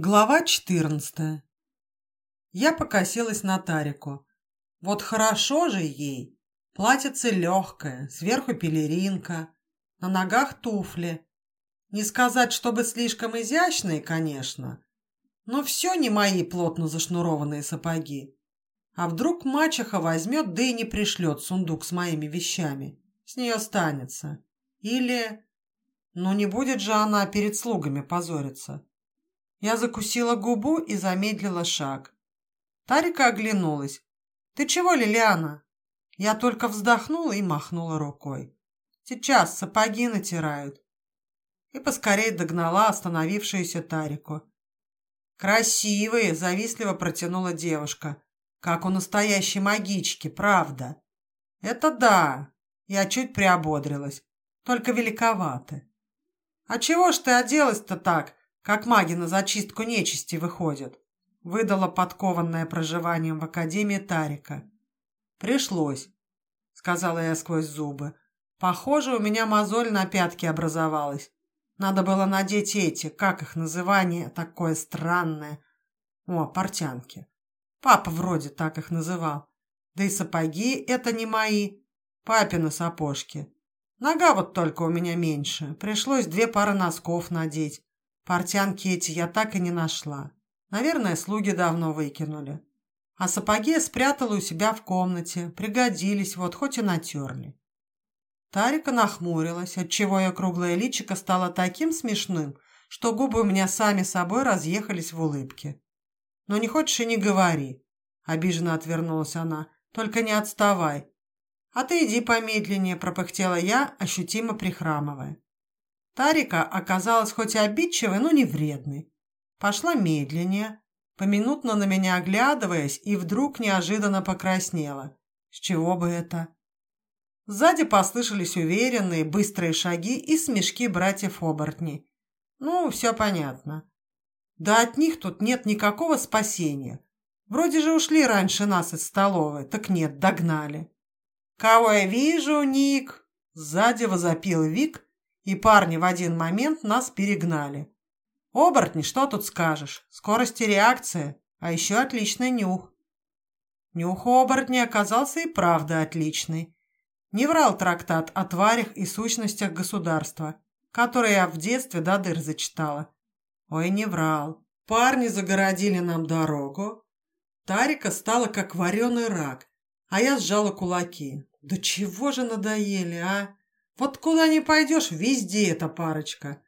Глава 14. Я покосилась на Тарику. Вот хорошо же ей. Платьице легкое, сверху пелеринка, на ногах туфли. Не сказать, чтобы слишком изящные, конечно, но все не мои плотно зашнурованные сапоги. А вдруг мачеха возьмет, да и не пришлет сундук с моими вещами. С нее останется. Или... Ну не будет же она перед слугами позориться. Я закусила губу и замедлила шаг. Тарика оглянулась. «Ты чего, Лилиана?» Я только вздохнула и махнула рукой. «Сейчас сапоги натирают». И поскорее догнала остановившуюся Тарику. «Красивые!» – завистливо протянула девушка. «Как у настоящей магички, правда?» «Это да!» Я чуть приободрилась. «Только великоваты». «А чего ж ты оделась-то так? Как маги на зачистку нечисти выходят», — выдала подкованное проживанием в Академии Тарика. «Пришлось», — сказала я сквозь зубы. «Похоже, у меня мозоль на пятке образовалась. Надо было надеть эти, как их называние, такое странное. О, портянки. Папа вроде так их называл. Да и сапоги это не мои, папины сапожки. Нога вот только у меня меньше, пришлось две пары носков надеть. Портянки эти я так и не нашла. Наверное, слуги давно выкинули. А сапоги я спрятала у себя в комнате. Пригодились, вот хоть и натерли. Тарика нахмурилась, отчего ее круглое личико стало таким смешным, что губы у меня сами собой разъехались в улыбке. «Ну не хочешь и не говори», — обиженно отвернулась она. «Только не отставай». «А ты иди помедленнее», — пропыхтела я, ощутимо прихрамывая. Тарика оказалась хоть и обидчивой, но не вредной. Пошла медленнее, поминутно на меня оглядываясь, и вдруг неожиданно покраснела. С чего бы это? Сзади послышались уверенные, быстрые шаги и смешки братьев-оборотней. Ну, все понятно. Да от них тут нет никакого спасения. Вроде же ушли раньше нас из столовой, так нет, догнали. «Кого я вижу, Ник?» Сзади возопил Вик, и парни в один момент нас перегнали. Оборотни, что тут скажешь? Скорость и реакция, а еще отличный нюх. Нюх у оборотня оказался и правда отличный. Не врал трактат о тварях и сущностях государства, который я в детстве до дыр зачитала. Ой, не врал. Парни загородили нам дорогу. Тарика стала как вареный рак, а я сжала кулаки. Да чего же надоели, а? Вот куда ни пойдешь, везде эта парочка.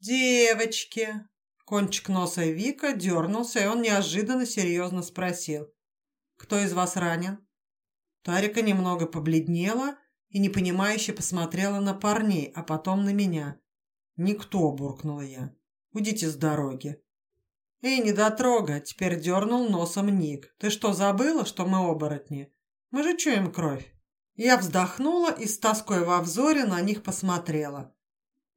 Девочки. Кончик носа Вика дернулся, и он неожиданно серьезно спросил. Кто из вас ранен? Тарика немного побледнела и непонимающе посмотрела на парней, а потом на меня. «Никто», — буркнула я. «Уйдите с дороги». «Эй, недотрога!» — теперь дернул носом Ник. «Ты что, забыла, что мы оборотни? Мы же чуем кровь». Я вздохнула и с тоской во взоре на них посмотрела.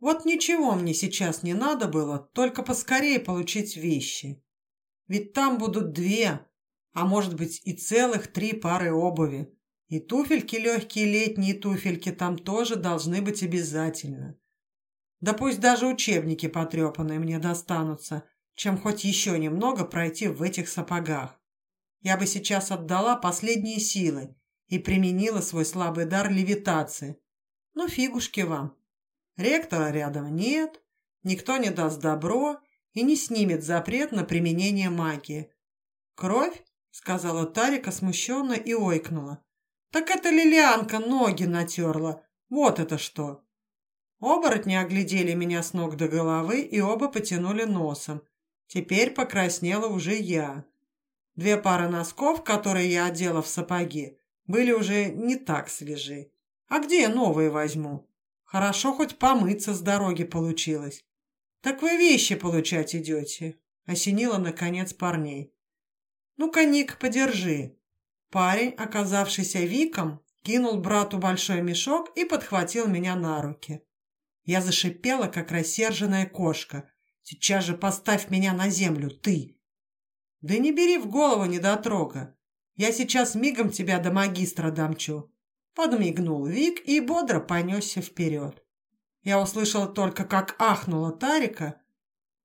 Вот ничего мне сейчас не надо было, только поскорее получить вещи. Ведь там будут две, а может быть и целых три пары обуви. И туфельки легкие летние туфельки там тоже должны быть обязательно. Да пусть даже учебники потрепанные мне достанутся, чем хоть еще немного пройти в этих сапогах. Я бы сейчас отдала последние силы и применила свой слабый дар левитации. Ну, фигушки вам. Ректора рядом нет, никто не даст добро и не снимет запрет на применение магии. «Кровь?» — сказала Тарика смущенно и ойкнула. «Так это Лилианка ноги натерла. Вот это что!» Оборотни оглядели меня с ног до головы и оба потянули носом. Теперь покраснела уже я. Две пары носков, которые я одела в сапоги, были уже не так свежи. А где я новые возьму? Хорошо хоть помыться с дороги получилось. Так вы вещи получать идете, осенила наконец парней. Ну-ка, Ник, подержи. Парень, оказавшийся Виком, кинул брату большой мешок и подхватил меня на руки. Я зашипела, как рассерженная кошка. «Сейчас же поставь меня на землю, ты!» «Да не бери в голову недотрога. Я сейчас мигом тебя до магистра домчу». Подмигнул Вик и бодро понесся вперед. Я услышала только, как ахнула Тарика.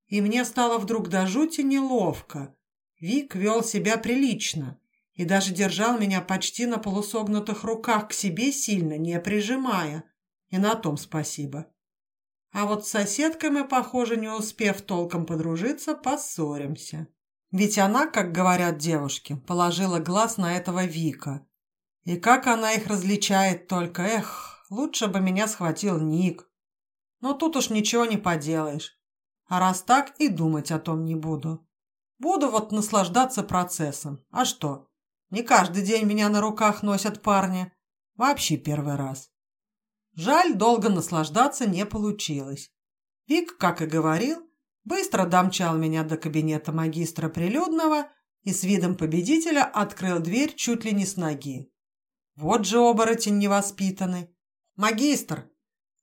И мне стало вдруг до жути неловко. Вик вел себя прилично и даже держал меня почти на полусогнутых руках к себе сильно, не прижимая. И на том спасибо. А вот с соседкой мы, похоже, не успев толком подружиться, поссоримся. Ведь она, как говорят девушки, положила глаз на этого Вика. И как она их различает только, эх, лучше бы меня схватил Ник. Но тут уж ничего не поделаешь. А раз так, и думать о том не буду. Буду вот наслаждаться процессом. А что? Не каждый день меня на руках носят парни. Вообще первый раз. Жаль, долго наслаждаться не получилось. Вик, как и говорил, быстро домчал меня до кабинета магистра прилюдного и с видом победителя открыл дверь чуть ли не с ноги. Вот же оборотень невоспитанный. «Магистр,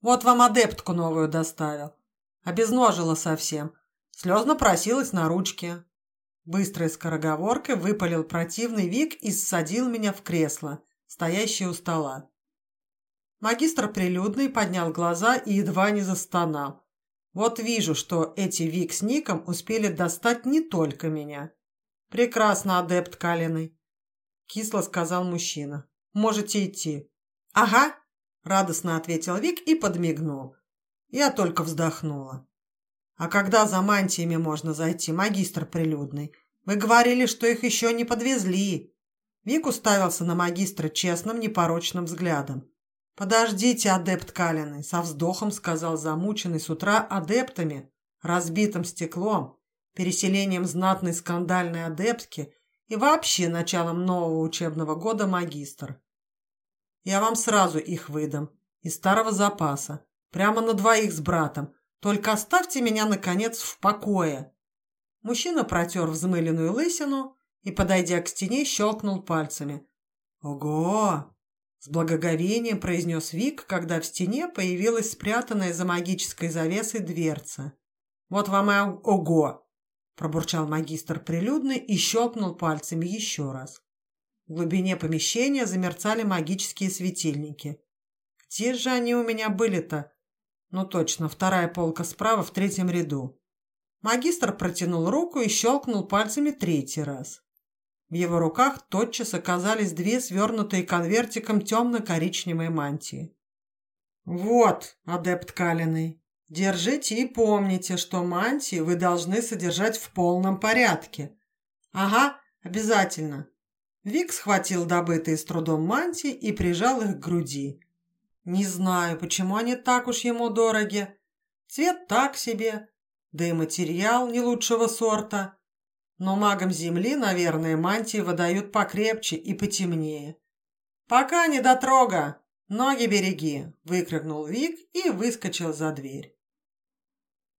вот вам адептку новую доставил. Обезножила совсем. Слезно просилась на ручке. Быстрой скороговоркой выпалил противный Вик и ссадил меня в кресло, стоящее у стола. Магистр прилюдный поднял глаза и едва не застонал. Вот вижу, что эти Вик с Ником успели достать не только меня. Прекрасно, адепт Калиный, кисло сказал мужчина. Можете идти. Ага, радостно ответил Вик и подмигнул. Я только вздохнула. А когда за мантиями можно зайти, магистр прилюдный? Вы говорили, что их еще не подвезли. Вик уставился на магистра честным, непорочным взглядом. «Подождите, адепт Калины», — со вздохом сказал замученный с утра адептами, разбитым стеклом, переселением знатной скандальной адептки и вообще началом нового учебного года магистр. «Я вам сразу их выдам, из старого запаса, прямо на двоих с братом, только оставьте меня, наконец, в покое!» Мужчина протер взмыленную лысину и, подойдя к стене, щелкнул пальцами. «Ого!» – с благоговением произнес Вик, когда в стене появилась спрятанная за магической завесой дверца. «Вот вам и ого!» – пробурчал магистр прилюдный и щелкнул пальцами еще раз. В глубине помещения замерцали магические светильники. «Где же они у меня были-то?» Ну точно, вторая полка справа в третьем ряду. Магистр протянул руку и щелкнул пальцами третий раз. В его руках тотчас оказались две свернутые конвертиком темно-коричневые мантии. «Вот, адепт Калиный, держите и помните, что мантии вы должны содержать в полном порядке». «Ага, обязательно». Вик схватил добытые с трудом мантии и прижал их к груди. Не знаю, почему они так уж ему дороги. Цвет так себе, да и материал не лучшего сорта. Но магам Земли, наверное, мантии выдают покрепче и потемнее. «Пока не дотрога! Ноги береги!» – выкрикнул Вик и выскочил за дверь.